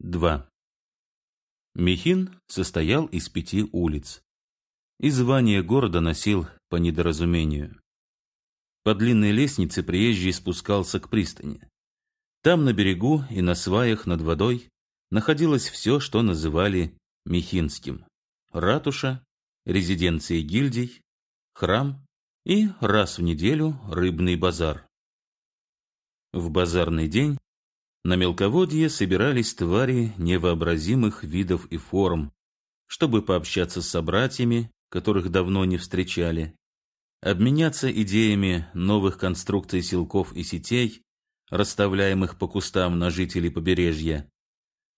2. Михин состоял из пяти улиц. И звание города носил по недоразумению. По длинной лестнице приезжий спускался к пристани. Там на берегу и на сваях над водой находилось все, что называли Михинским. Ратуша, резиденции гильдий, храм и раз в неделю рыбный базар. В базарный день на мелководье собирались твари невообразимых видов и форм, чтобы пообщаться с собратьями, которых давно не встречали, обменяться идеями новых конструкций силков и сетей, расставляемых по кустам на жителей побережья,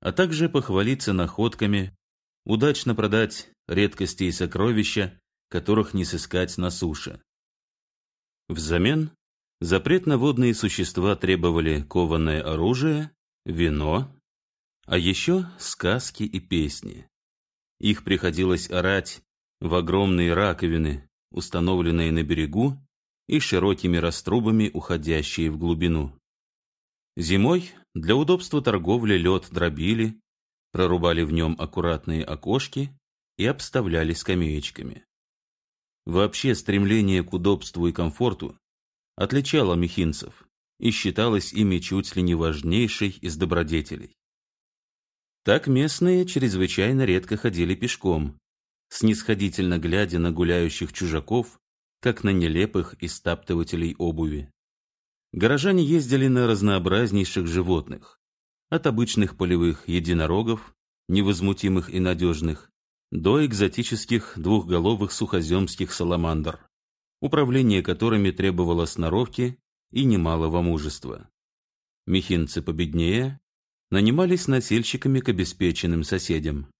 а также похвалиться находками, удачно продать редкости и сокровища, которых не сыскать на суше. Взамен запретно-водные существа требовали кованое оружие, вино, а еще сказки и песни. Их приходилось орать в огромные раковины, установленные на берегу и широкими раструбами, уходящие в глубину. Зимой для удобства торговли лед дробили, прорубали в нем аккуратные окошки и обставляли скамеечками. Вообще стремление к удобству и комфорту отличало мехинцев и считалось ими чуть ли не важнейшей из добродетелей. Так местные чрезвычайно редко ходили пешком, снисходительно глядя на гуляющих чужаков, как на нелепых истаптывателей обуви. Горожане ездили на разнообразнейших животных, от обычных полевых единорогов, невозмутимых и надежных, до экзотических двухголовых сухоземских саламандр, управление которыми требовало сноровки и немалого мужества. Мехинцы победнее нанимались носильщиками к обеспеченным соседям.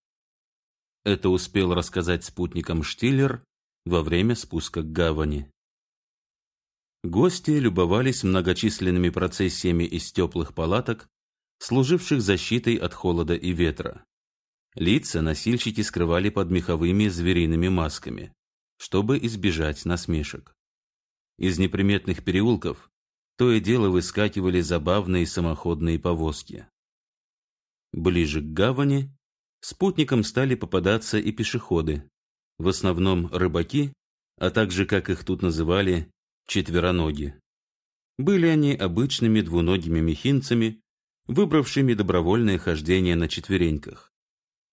Это успел рассказать спутникам Штиллер во время спуска к гавани. Гости любовались многочисленными процессиями из теплых палаток, служивших защитой от холода и ветра. Лица носильщики скрывали под меховыми звериными масками, чтобы избежать насмешек. Из неприметных переулков то и дело выскакивали забавные самоходные повозки. Ближе к гавани спутникам стали попадаться и пешеходы, в основном рыбаки, а также, как их тут называли, четвероноги. Были они обычными двуногими мехинцами, выбравшими добровольное хождение на четвереньках.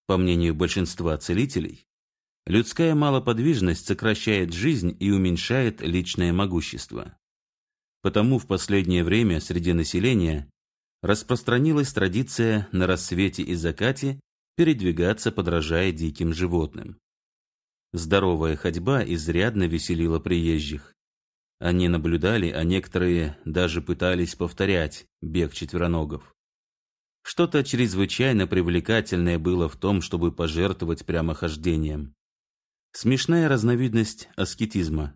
По мнению большинства целителей, людская малоподвижность сокращает жизнь и уменьшает личное могущество. Потому в последнее время среди населения распространилась традиция на рассвете и закате передвигаться, подражая диким животным. Здоровая ходьба изрядно веселила приезжих. Они наблюдали, а некоторые даже пытались повторять бег четвероногов. Что-то чрезвычайно привлекательное было в том, чтобы пожертвовать прямохождением. Смешная разновидность аскетизма.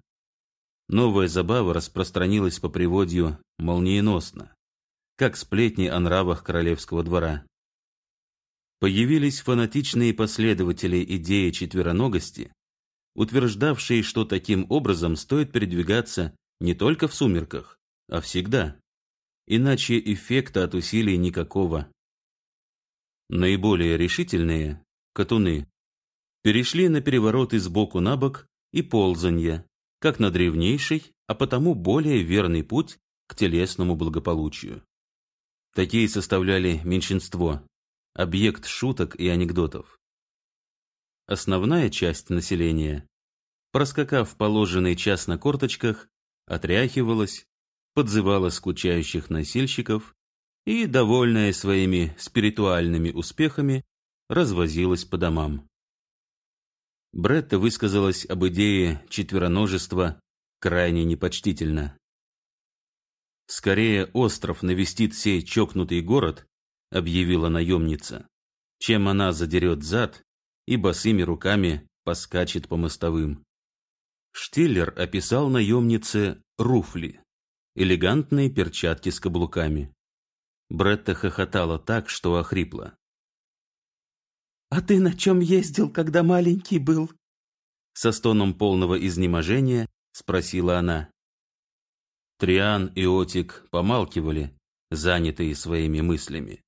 Новая забава распространилась по приводью молниеносно, как сплетни о нравах королевского двора. Появились фанатичные последователи идеи четвероногости, утверждавшие, что таким образом стоит передвигаться не только в сумерках, а всегда. Иначе эффекта от усилий никакого. Наиболее решительные, катуны, перешли на перевороты сбоку на бок и ползанье, как на древнейший, а потому более верный путь к телесному благополучию. Такие составляли меньшинство, объект шуток и анекдотов. Основная часть населения, проскакав положенный час на корточках, отряхивалась, подзывала скучающих носильщиков и, довольная своими спиритуальными успехами, развозилась по домам. Бретта высказалась об идее четвероножества крайне непочтительно. «Скорее остров навестит сей чокнутый город», — объявила наемница, «чем она задерет зад и босыми руками поскачет по мостовым». Штиллер описал наемнице руфли, элегантные перчатки с каблуками. Бретта хохотала так, что охрипла. «А ты на чем ездил, когда маленький был?» Со стоном полного изнеможения спросила она. Триан и Отик помалкивали, занятые своими мыслями.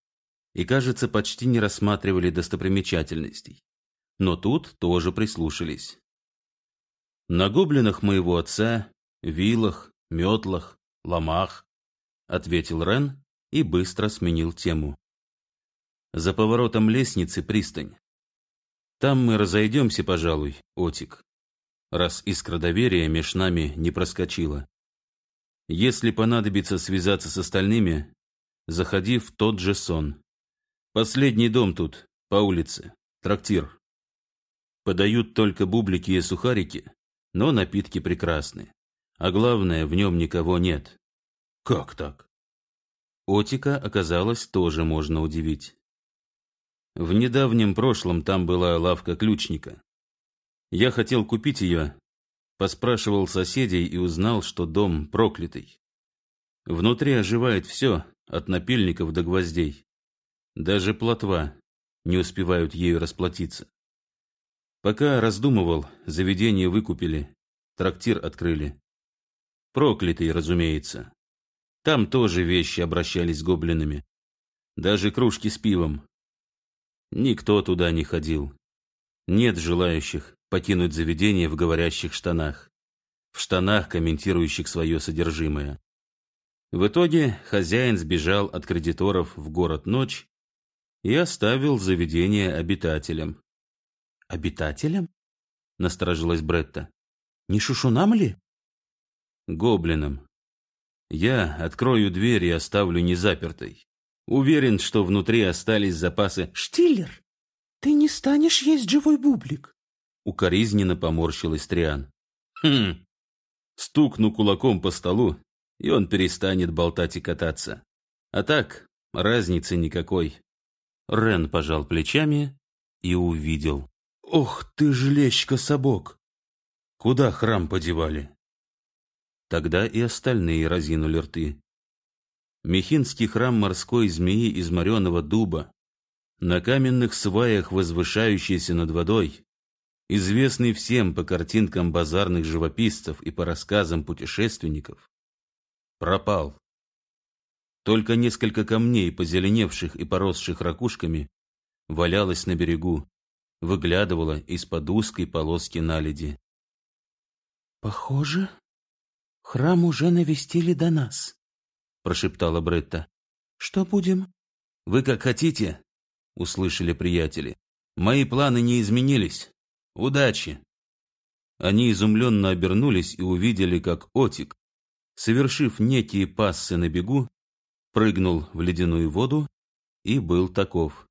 и, кажется, почти не рассматривали достопримечательностей. Но тут тоже прислушались. На гоблинах моего отца, вилах, метлах, ломах, ответил Рен и быстро сменил тему. За поворотом лестницы пристань. Там мы разойдемся, пожалуй, Отик, раз искра доверия меж нами не проскочила. Если понадобится связаться с остальными, заходи в тот же сон. Последний дом тут, по улице, трактир. Подают только бублики и сухарики, но напитки прекрасны. А главное, в нем никого нет. Как так? Отика оказалось тоже можно удивить. В недавнем прошлом там была лавка ключника. Я хотел купить ее, поспрашивал соседей и узнал, что дом проклятый. Внутри оживает все, от напильников до гвоздей. Даже плотва не успевают ею расплатиться. Пока раздумывал, заведение выкупили, трактир открыли. Проклятый, разумеется. Там тоже вещи обращались с гоблинами. Даже кружки с пивом. Никто туда не ходил. Нет желающих покинуть заведение в говорящих штанах. В штанах, комментирующих свое содержимое. В итоге хозяин сбежал от кредиторов в город ночь и оставил заведение обитателям. «Обитателям?» — насторожилась Бретта. «Не шушунам ли?» «Гоблинам. Я открою дверь и оставлю незапертой. Уверен, что внутри остались запасы...» «Штиллер, ты не станешь есть живой бублик?» Укоризненно поморщилась Триан. «Хм!» Стукну кулаком по столу, и он перестанет болтать и кататься. А так, разницы никакой. Рен пожал плечами и увидел. «Ох ты ж лещка-собок! Куда храм подевали?» Тогда и остальные разинули рты. Мехинский храм морской змеи из мореного дуба, на каменных сваях, возвышающийся над водой, известный всем по картинкам базарных живописцев и по рассказам путешественников, пропал. Только несколько камней, позеленевших и поросших ракушками, валялось на берегу, выглядывало из-под узкой полоски наледи. «Похоже, храм уже навестили до нас», — прошептала Бретта. «Что будем?» «Вы как хотите», — услышали приятели. «Мои планы не изменились. Удачи!» Они изумленно обернулись и увидели, как Отик, совершив некие пассы на бегу, прыгнул в ледяную воду и был таков.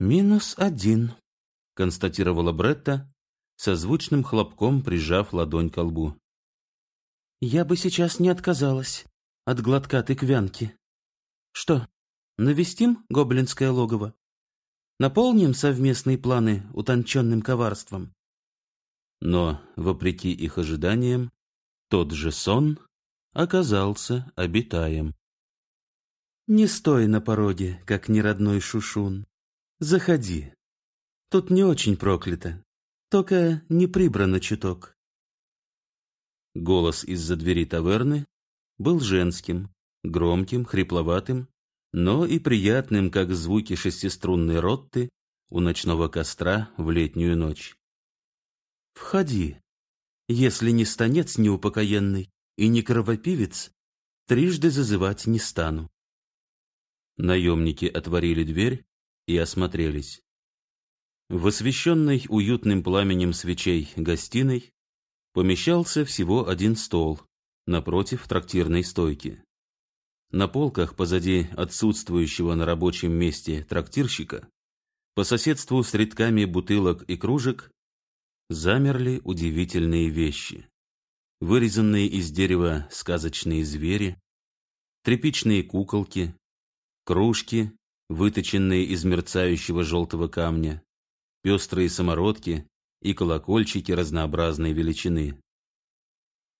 «Минус один», — констатировала Бретта, со звучным хлопком прижав ладонь к лбу. «Я бы сейчас не отказалась от глотка тыквянки. Что, навестим гоблинское логово? Наполним совместные планы утонченным коварством?» Но, вопреки их ожиданиям, тот же сон оказался обитаем. «Не стой на пороге, как неродной шушун. Заходи. Тут не очень проклято, только не прибрано чуток». Голос из-за двери таверны был женским, громким, хрипловатым, но и приятным, как звуки шестиструнной ротты у ночного костра в летнюю ночь. «Входи, если не станец неупокоенный и не кровопивец, трижды зазывать не стану». Наемники отворили дверь и осмотрелись. В освещенной уютным пламенем свечей гостиной помещался всего один стол напротив трактирной стойки. На полках позади отсутствующего на рабочем месте трактирщика, по соседству с рядками бутылок и кружек, замерли удивительные вещи. Вырезанные из дерева сказочные звери, тряпичные куколки, кружки, выточенные из мерцающего желтого камня, пестрые самородки и колокольчики разнообразной величины.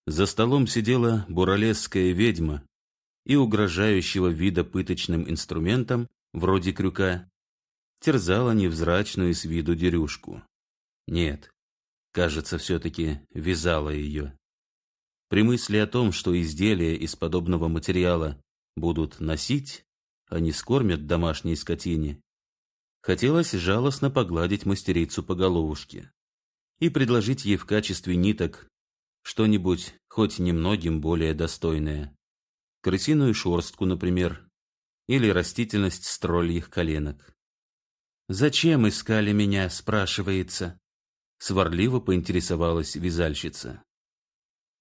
За столом сидела буралесская ведьма и угрожающего вида пыточным инструментом, вроде крюка, терзала невзрачную с виду дерюшку. Нет, кажется, все-таки вязала ее. При мысли о том, что изделия из подобного материала будут носить, а не скормят домашней скотине, хотелось жалостно погладить мастерицу по головушке и предложить ей в качестве ниток что-нибудь хоть немногим более достойное. Крысиную шорстку, например, или растительность строльих коленок. «Зачем искали меня?» – спрашивается. Сварливо поинтересовалась вязальщица.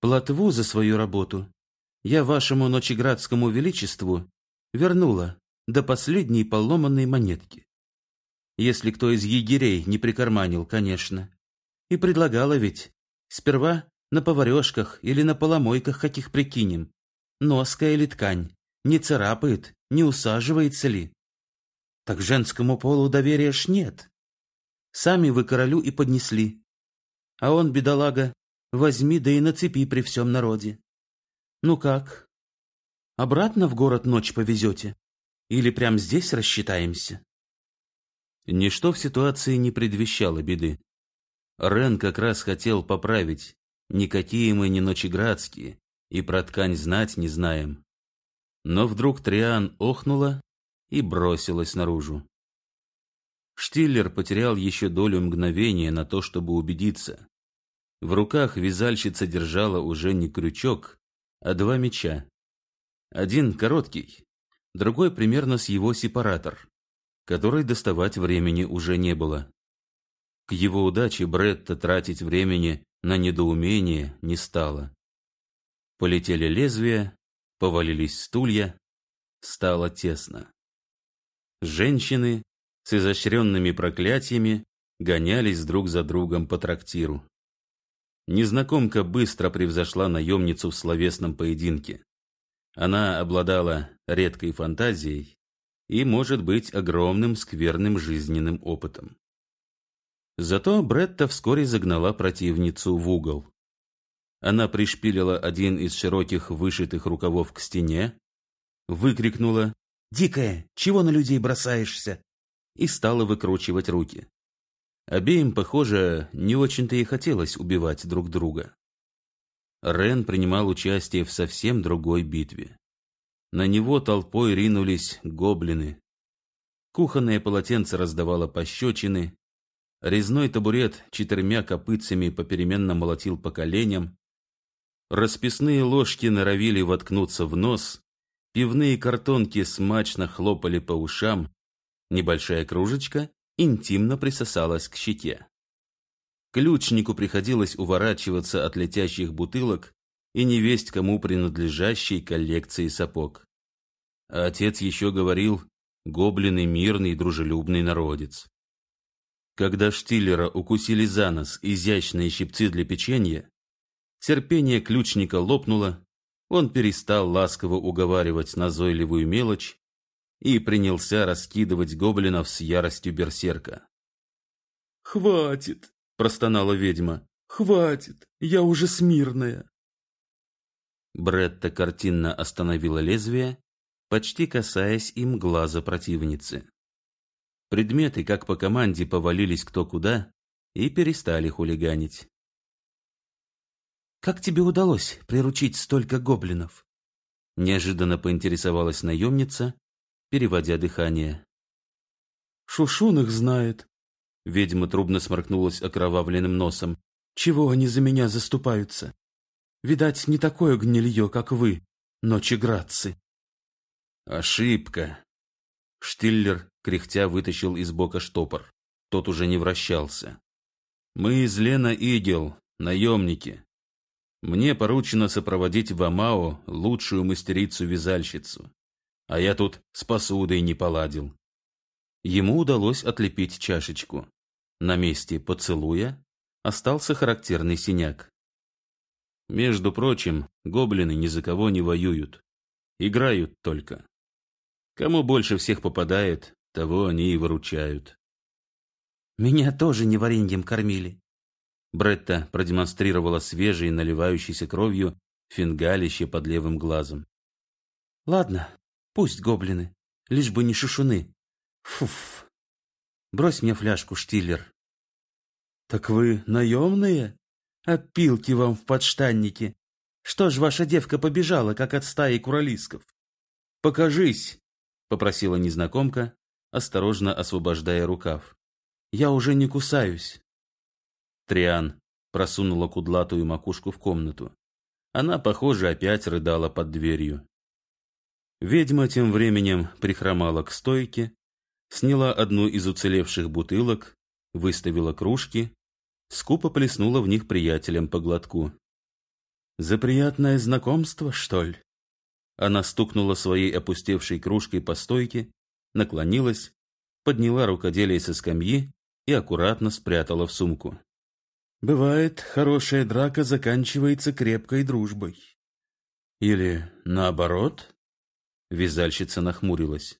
«Плотву за свою работу я вашему ночеградскому величеству вернула до последней поломанной монетки. Если кто из егерей не прикарманил, конечно. И предлагала ведь сперва на поварешках или на поломойках каких прикинем. Носка или ткань, не царапает, не усаживается ли. Так женскому полу доверия ж нет. Сами вы королю и поднесли. А он, бедолага, возьми да и нацепи при всем народе. Ну как? Обратно в город ночь повезете? Или прямо здесь рассчитаемся? Ничто в ситуации не предвещало беды. Рен как раз хотел поправить. Никакие мы не ночеградские, и про ткань знать не знаем. Но вдруг Триан охнула и бросилась наружу. Штиллер потерял еще долю мгновения на то, чтобы убедиться. В руках вязальщица держала уже не крючок, а два меча. Один короткий, другой примерно с его сепаратор, который доставать времени уже не было. К его удаче Бретта тратить времени на недоумение не стало. Полетели лезвия, повалились стулья, стало тесно. Женщины с изощренными проклятиями гонялись друг за другом по трактиру. Незнакомка быстро превзошла наемницу в словесном поединке. Она обладала редкой фантазией и, может быть, огромным скверным жизненным опытом. Зато Бретта вскоре загнала противницу в угол. Она пришпилила один из широких вышитых рукавов к стене, выкрикнула «Дикая, чего на людей бросаешься?» и стала выкручивать руки. Обеим, похоже, не очень-то и хотелось убивать друг друга. Рен принимал участие в совсем другой битве. На него толпой ринулись гоблины. Кухонное полотенце раздавало пощечины, резной табурет четырьмя копытцами попеременно молотил по коленям, Расписные ложки норовили воткнуться в нос, пивные картонки смачно хлопали по ушам, небольшая кружечка интимно присосалась к щеке. Ключнику приходилось уворачиваться от летящих бутылок и невесть кому принадлежащей коллекции сапог. А отец еще говорил, гоблины мирный дружелюбный народец. Когда Штиллера укусили за нос изящные щипцы для печенья, Терпение ключника лопнуло, он перестал ласково уговаривать назойливую мелочь и принялся раскидывать гоблинов с яростью берсерка. «Хватит!» – простонала ведьма. «Хватит! Я уже смирная!» Бретта картинно остановила лезвие, почти касаясь им глаза противницы. Предметы, как по команде, повалились кто куда и перестали хулиганить. Как тебе удалось приручить столько гоблинов? Неожиданно поинтересовалась наемница, переводя дыхание. Шушун их знает. Ведьма трубно сморкнулась окровавленным носом. Чего они за меня заступаются? Видать, не такое гнилье, как вы, ночеградцы. Ошибка. Штиллер, кряхтя, вытащил из бока штопор. Тот уже не вращался. Мы из Лена Игел, наемники. Мне поручено сопроводить в Амао лучшую мастерицу-вязальщицу. А я тут с посудой не поладил. Ему удалось отлепить чашечку. На месте поцелуя остался характерный синяк. Между прочим, гоблины ни за кого не воюют. Играют только. Кому больше всех попадает, того они и выручают. Меня тоже не вареньем кормили. Бретта продемонстрировала свежий, наливающийся кровью, фингалище под левым глазом. «Ладно, пусть гоблины, лишь бы не шушуны. Фуф! Брось мне фляжку, Штиллер». «Так вы наемные? Опилки вам в подштаннике. Что ж ваша девка побежала, как от стаи куралисков? Покажись!» Попросила незнакомка, осторожно освобождая рукав. «Я уже не кусаюсь». Триан просунула кудлатую макушку в комнату. Она, похоже, опять рыдала под дверью. Ведьма тем временем прихромала к стойке, сняла одну из уцелевших бутылок, выставила кружки, скупо плеснула в них приятелям по глотку. «За приятное знакомство, что ли?» Она стукнула своей опустевшей кружкой по стойке, наклонилась, подняла рукоделие со скамьи и аккуратно спрятала в сумку. Бывает, хорошая драка заканчивается крепкой дружбой. Или наоборот? Вязальщица нахмурилась.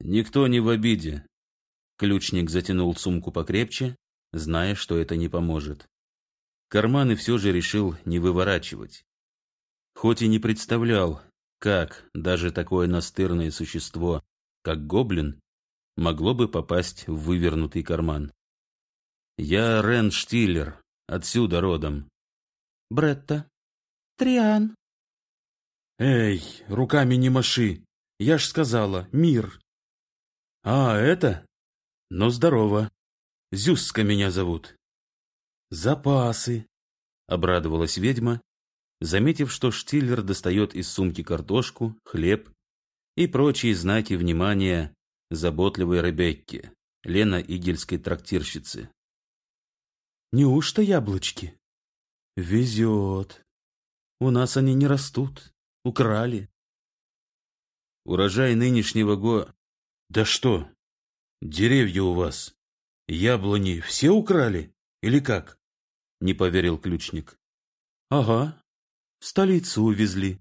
Никто не в обиде. Ключник затянул сумку покрепче, зная, что это не поможет. Карманы все же решил не выворачивать. Хоть и не представлял, как даже такое настырное существо, как гоблин, могло бы попасть в вывернутый карман. Я Рен Штиллер, отсюда родом. Бретта. Триан. Эй, руками не маши. Я ж сказала, мир. А, это? Ну, здорово. Зюзка меня зовут. Запасы, обрадовалась ведьма, заметив, что Штиллер достает из сумки картошку, хлеб и прочие знаки внимания заботливой Ребекки, Лена Игельской трактирщицы. Неужто яблочки? Везет. У нас они не растут. Украли. Урожай нынешнего го... Да что? Деревья у вас, яблони все украли? Или как? Не поверил ключник. Ага, в столицу увезли.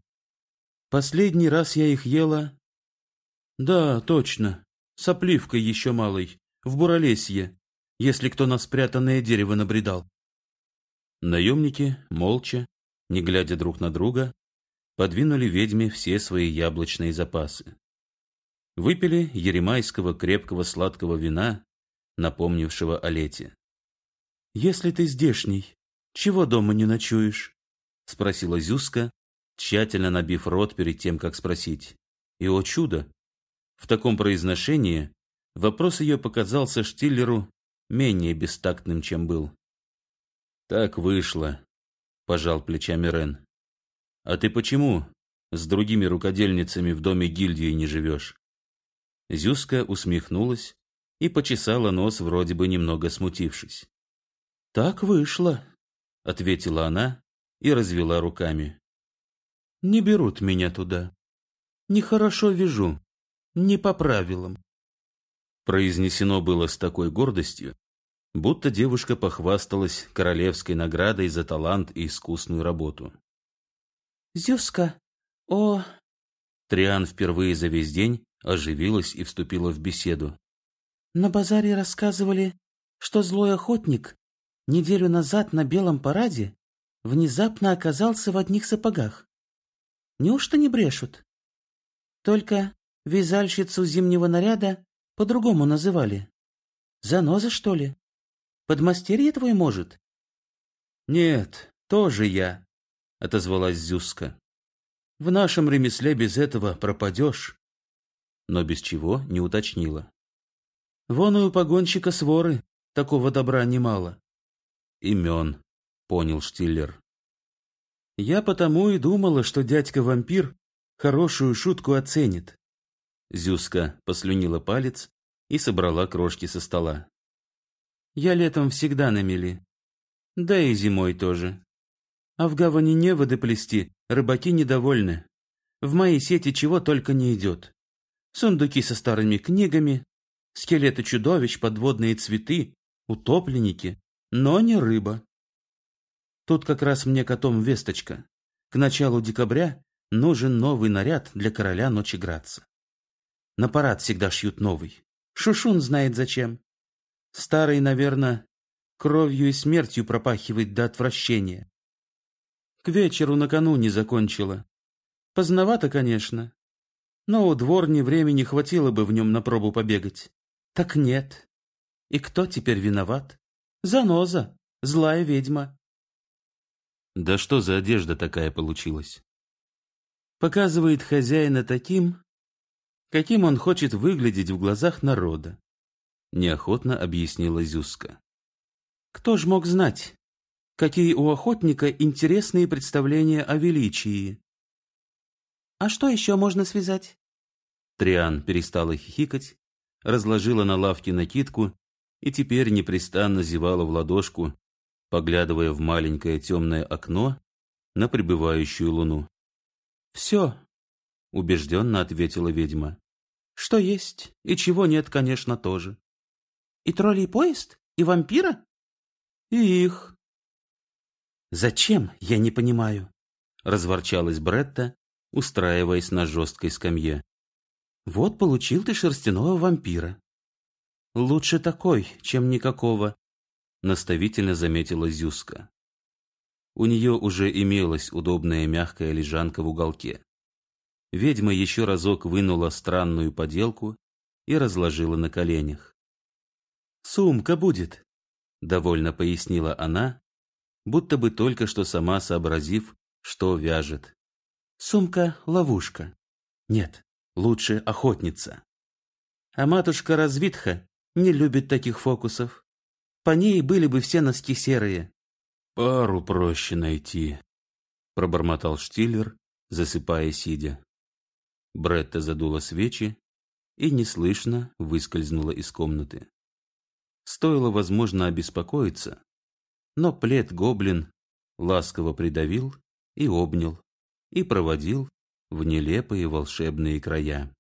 Последний раз я их ела... Да, точно, с опливкой еще малой, в Буралесье если кто на спрятанное дерево набредал. Наемники, молча, не глядя друг на друга, подвинули ведьме все свои яблочные запасы. Выпили еремайского крепкого сладкого вина, напомнившего о лете. «Если ты здешний, чего дома не ночуешь?» — спросила Зюска, тщательно набив рот перед тем, как спросить. И, о чудо! В таком произношении вопрос ее показался Штиллеру менее бестактным, чем был. Так вышло, пожал плечами Рен. А ты почему с другими рукодельницами в доме гильдии не живешь? Зюска усмехнулась и почесала нос, вроде бы немного смутившись. Так вышло, ответила она и развела руками. Не берут меня туда. Нехорошо вижу, не по правилам. Произнесено было с такой гордостью, будто девушка похвасталась королевской наградой за талант и искусную работу. «Зюска, о...» Триан впервые за весь день оживилась и вступила в беседу. «На базаре рассказывали, что злой охотник неделю назад на белом параде внезапно оказался в одних сапогах. Неужто не брешут? Только вязальщицу зимнего наряда по-другому называли. Заноза, что ли? Подмастерье твой может? Нет, тоже я, отозвалась Зюска. В нашем ремесле без этого пропадешь. Но без чего не уточнила. Вон и у погонщика своры такого добра немало. Имен, понял Штиллер. Я потому и думала, что дядька-вампир хорошую шутку оценит. Зюска послюнила палец и собрала крошки со стола. Я летом всегда на мели. Да и зимой тоже. А в гавани неводы плести рыбаки недовольны. В моей сети чего только не идет. Сундуки со старыми книгами, скелеты чудовищ, подводные цветы, утопленники, но не рыба. Тут как раз мне котом весточка. К началу декабря нужен новый наряд для короля Ночеградца. На парад всегда шьют новый. Шушун знает зачем. Старый, наверное, кровью и смертью пропахивает до отвращения. К вечеру накануне закончила. Поздновато, конечно, но у дворни времени хватило бы в нем на пробу побегать. Так нет. И кто теперь виноват? Заноза, злая ведьма. Да что за одежда такая получилась? Показывает хозяина таким, каким он хочет выглядеть в глазах народа, неохотно объяснила Зюзка. Кто ж мог знать, какие у охотника интересные представления о величии? А что еще можно связать? Триан перестала хихикать, разложила на лавке накидку и теперь непрестанно зевала в ладошку, поглядывая в маленькое темное окно на прибывающую луну. «Все», — убежденно ответила ведьма. «Что есть и чего нет, конечно, тоже». «И троллей поезд? И вампира?» «И их». «Зачем, я не понимаю», — разворчалась Бретта, устраиваясь на жесткой скамье. «Вот получил ты шерстяного вампира». «Лучше такой, чем никакого», — наставительно заметила Зюска. У нее уже имелась удобная мягкая лежанка в уголке. Ведьма еще разок вынула странную поделку и разложила на коленях. «Сумка будет», — довольно пояснила она, будто бы только что сама сообразив, что вяжет. «Сумка-ловушка. Нет, лучше охотница. А матушка Развитха не любит таких фокусов. По ней были бы все носки серые. Пару проще найти, пробормотал Штиллер, засыпая сидя. Бретта задула свечи и неслышно выскользнула из комнаты. Стоило, возможно, обеспокоиться, но плед-гоблин ласково придавил и обнял, и проводил в нелепые волшебные края.